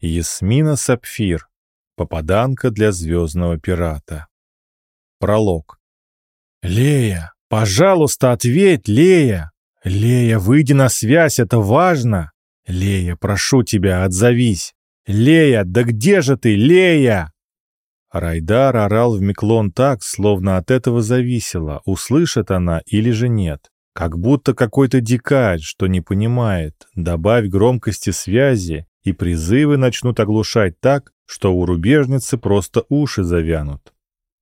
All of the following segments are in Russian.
Ясмина Сапфир. Попаданка для звездного пирата. Пролог. «Лея, пожалуйста, ответь, Лея! Лея, выйди на связь, это важно! Лея, прошу тебя, отзовись! Лея, да где же ты, Лея?» Райдар орал в Миклон так, словно от этого зависело, услышит она или же нет. Как будто какой-то дикарь, что не понимает. Добавь громкости связи, и призывы начнут оглушать так, что у рубежницы просто уши завянут.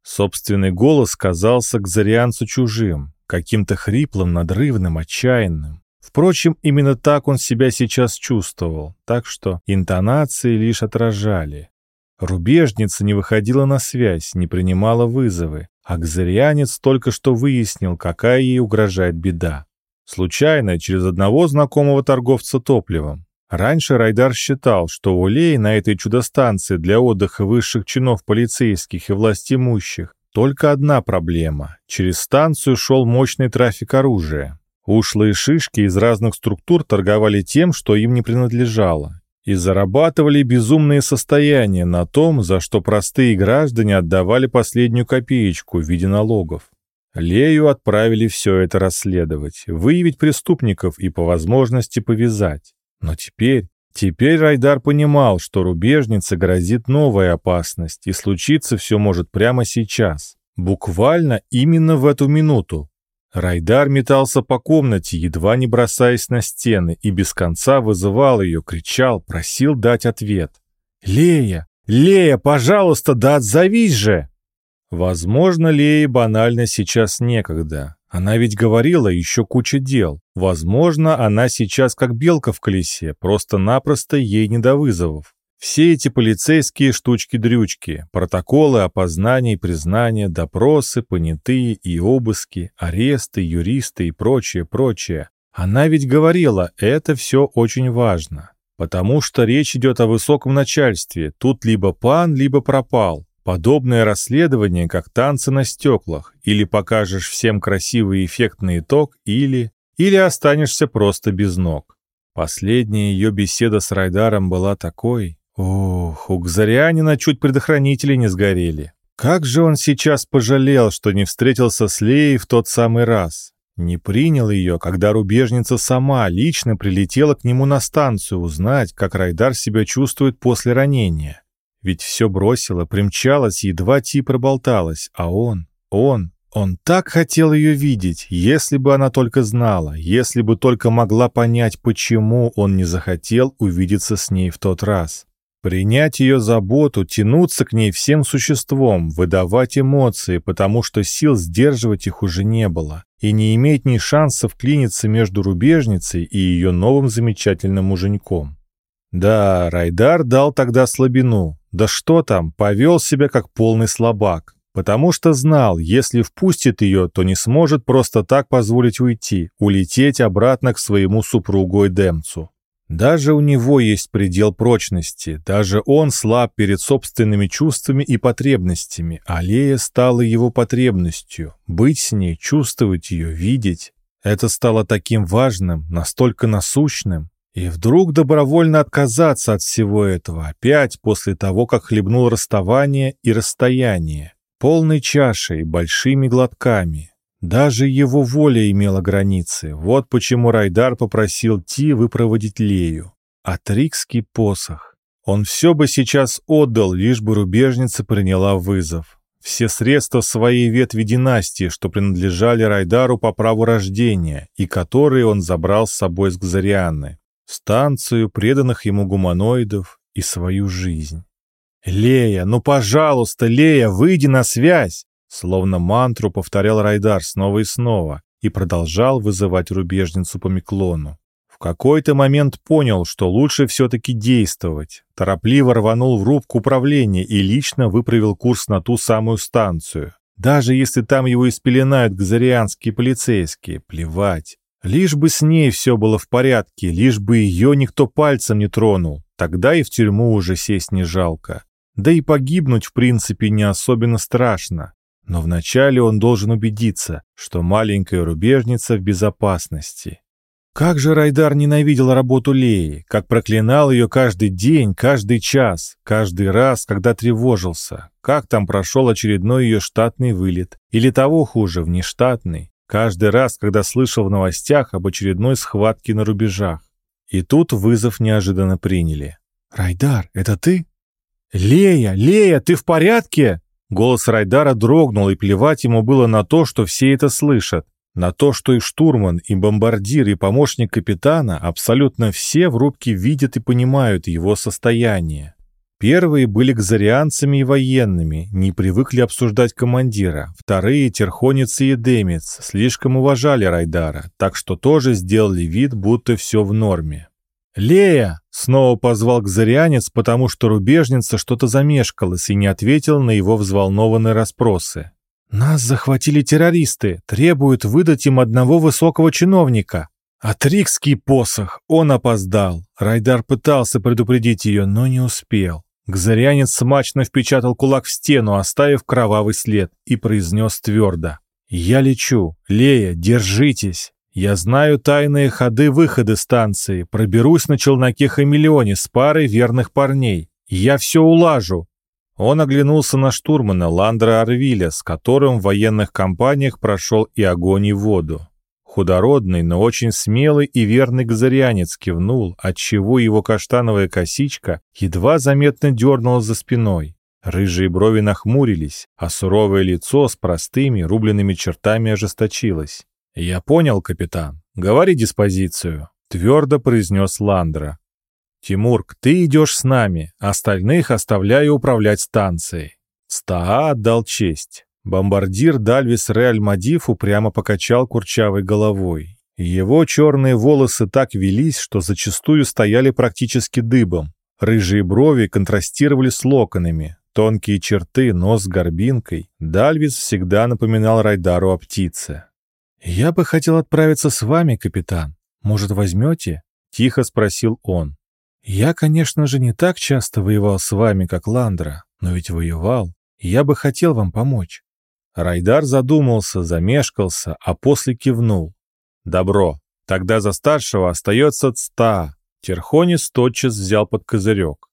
Собственный голос казался к Зарианцу чужим, каким-то хриплым, надрывным, отчаянным. Впрочем, именно так он себя сейчас чувствовал, так что интонации лишь отражали. Рубежница не выходила на связь, не принимала вызовы, а Кзарианец только что выяснил, какая ей угрожает беда. Случайно, через одного знакомого торговца топливом. Раньше Райдар считал, что у Леи на этой чудо-станции для отдыха высших чинов полицейских и властимущих только одна проблема. Через станцию шел мощный трафик оружия. Ушлые шишки из разных структур торговали тем, что им не принадлежало, и зарабатывали безумные состояния на том, за что простые граждане отдавали последнюю копеечку в виде налогов. Лею отправили все это расследовать, выявить преступников и по возможности повязать. Но теперь, теперь Райдар понимал, что рубежнице грозит новая опасность, и случиться все может прямо сейчас. Буквально именно в эту минуту. Райдар метался по комнате, едва не бросаясь на стены, и без конца вызывал ее, кричал, просил дать ответ. «Лея! Лея, пожалуйста, да отзовись же!» Возможно, Лее банально сейчас некогда. Она ведь говорила еще куча дел. Возможно, она сейчас как белка в колесе, просто-напросто ей не до вызовов. Все эти полицейские штучки-дрючки, протоколы опознания и признания, допросы, понятые и обыски, аресты, юристы и прочее, прочее. Она ведь говорила, это все очень важно. Потому что речь идет о высоком начальстве, тут либо пан, либо пропал. Подобное расследование, как танцы на стеклах, или покажешь всем красивый эффектный итог, или... или останешься просто без ног. Последняя ее беседа с Райдаром была такой, Ох, у Кзарианина чуть предохранители не сгорели. Как же он сейчас пожалел, что не встретился с Леей в тот самый раз. Не принял ее, когда рубежница сама лично прилетела к нему на станцию узнать, как Райдар себя чувствует после ранения. Ведь все бросила, примчалась, едва Ти проболталась, а он, он, он так хотел ее видеть, если бы она только знала, если бы только могла понять, почему он не захотел увидеться с ней в тот раз. Принять ее заботу, тянуться к ней всем существом, выдавать эмоции, потому что сил сдерживать их уже не было, и не иметь ни шансов клиниться между рубежницей и ее новым замечательным муженьком. Да, Райдар дал тогда слабину, да что там, повел себя как полный слабак, потому что знал, если впустит ее, то не сможет просто так позволить уйти, улететь обратно к своему супругу Эдемцу. Даже у него есть предел прочности, даже он слаб перед собственными чувствами и потребностями, а Лея стала его потребностью. Быть с ней, чувствовать ее, видеть. Это стало таким важным, настолько насущным. И вдруг добровольно отказаться от всего этого, опять после того, как хлебнул расставание и расстояние, полной чашей, большими глотками, даже его воля имела границы. Вот почему Райдар попросил Ти выпроводить Лею. Атрикский посох. Он все бы сейчас отдал, лишь бы рубежница приняла вызов. Все средства своей ветви династии, что принадлежали Райдару по праву рождения, и которые он забрал с собой с Гзарианы. Станцию преданных ему гуманоидов и свою жизнь. «Лея, ну пожалуйста, Лея, выйди на связь!» Словно мантру повторял Райдар снова и снова и продолжал вызывать рубежницу по Миклону. В какой-то момент понял, что лучше все-таки действовать. Торопливо рванул в рубку управления и лично выправил курс на ту самую станцию. Даже если там его испеленают газарианские полицейские, плевать. Лишь бы с ней все было в порядке, лишь бы ее никто пальцем не тронул. Тогда и в тюрьму уже сесть не жалко. Да и погибнуть, в принципе, не особенно страшно. Но вначале он должен убедиться, что маленькая рубежница в безопасности. Как же Райдар ненавидел работу Леи, как проклинал ее каждый день, каждый час, каждый раз, когда тревожился, как там прошел очередной ее штатный вылет, или того хуже, внештатный, каждый раз, когда слышал в новостях об очередной схватке на рубежах. И тут вызов неожиданно приняли. «Райдар, это ты?» «Лея, Лея, ты в порядке?» Голос Райдара дрогнул, и плевать ему было на то, что все это слышат. На то, что и штурман, и бомбардир, и помощник капитана, абсолютно все в рубке видят и понимают его состояние. Первые были кзарианцами и военными, не привыкли обсуждать командира. Вторые, терхонец и эдемец, слишком уважали Райдара, так что тоже сделали вид, будто все в норме. «Лея!» — снова позвал кзарианец, потому что рубежница что-то замешкалась и не ответил на его взволнованные расспросы. «Нас захватили террористы, требуют выдать им одного высокого чиновника». «Атрикский посох! Он опоздал!» Райдар пытался предупредить ее, но не успел. Гзарянец смачно впечатал кулак в стену, оставив кровавый след, и произнес твердо. «Я лечу. Лея, держитесь. Я знаю тайные ходы-выходы станции, проберусь на челноке Хамелеоне с парой верных парней. Я все улажу. Он оглянулся на штурмана Ландра Арвиля, с которым в военных компаниях прошел и огонь, и воду. Худородный, но очень смелый и верный газарянец кивнул, отчего его каштановая косичка едва заметно дернула за спиной. Рыжие брови нахмурились, а суровое лицо с простыми рубленными чертами ожесточилось. «Я понял, капитан. Говори диспозицию», — твердо произнес Ландра. «Тимурк, ты идешь с нами, остальных оставляю управлять станцией». Стаа отдал честь. Бомбардир Дальвис Реаль Мадиф упрямо покачал курчавой головой. Его черные волосы так велись, что зачастую стояли практически дыбом. Рыжие брови контрастировали с локонами, тонкие черты, нос с горбинкой. Дальвис всегда напоминал Райдару о птице. «Я бы хотел отправиться с вами, капитан. Может, возьмете?» — тихо спросил он. «Я, конечно же, не так часто воевал с вами, как Ландра, но ведь воевал, я бы хотел вам помочь». Райдар задумался, замешкался, а после кивнул. «Добро. Тогда за старшего остается ста». Терхонис тотчас взял под козырек.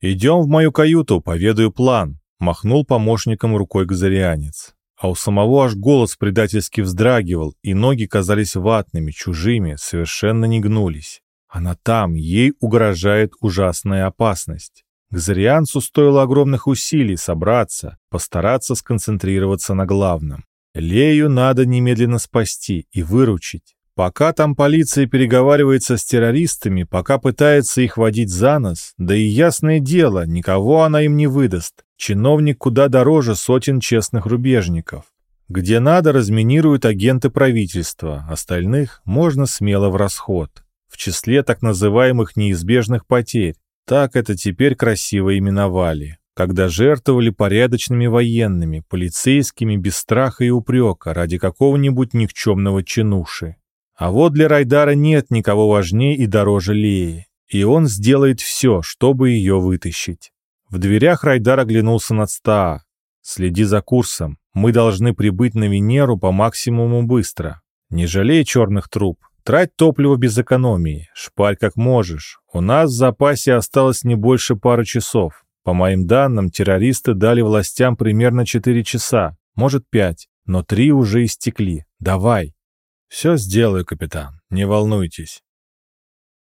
«Идем в мою каюту, поведаю план», — махнул помощником рукой газарианец. А у самого аж голос предательски вздрагивал, и ноги казались ватными, чужими, совершенно не гнулись. Она там, ей угрожает ужасная опасность. Гзарианцу стоило огромных усилий собраться, постараться сконцентрироваться на главном. Лею надо немедленно спасти и выручить. Пока там полиция переговаривается с террористами, пока пытается их водить за нос, да и ясное дело, никого она им не выдаст. Чиновник куда дороже сотен честных рубежников. Где надо, разминируют агенты правительства, остальных можно смело в расход в числе так называемых неизбежных потерь. Так это теперь красиво именовали, когда жертвовали порядочными военными, полицейскими без страха и упрека ради какого-нибудь никчемного чинуши. А вот для Райдара нет никого важнее и дороже Леи, и он сделает все, чтобы ее вытащить. В дверях Райдар оглянулся над Стаа. «Следи за курсом. Мы должны прибыть на Венеру по максимуму быстро. Не жалей черных труб. Трать топливо без экономии, шпарь как можешь. У нас в запасе осталось не больше пары часов. По моим данным, террористы дали властям примерно 4 часа, может 5, но 3 уже истекли. Давай. Все сделаю, капитан, не волнуйтесь.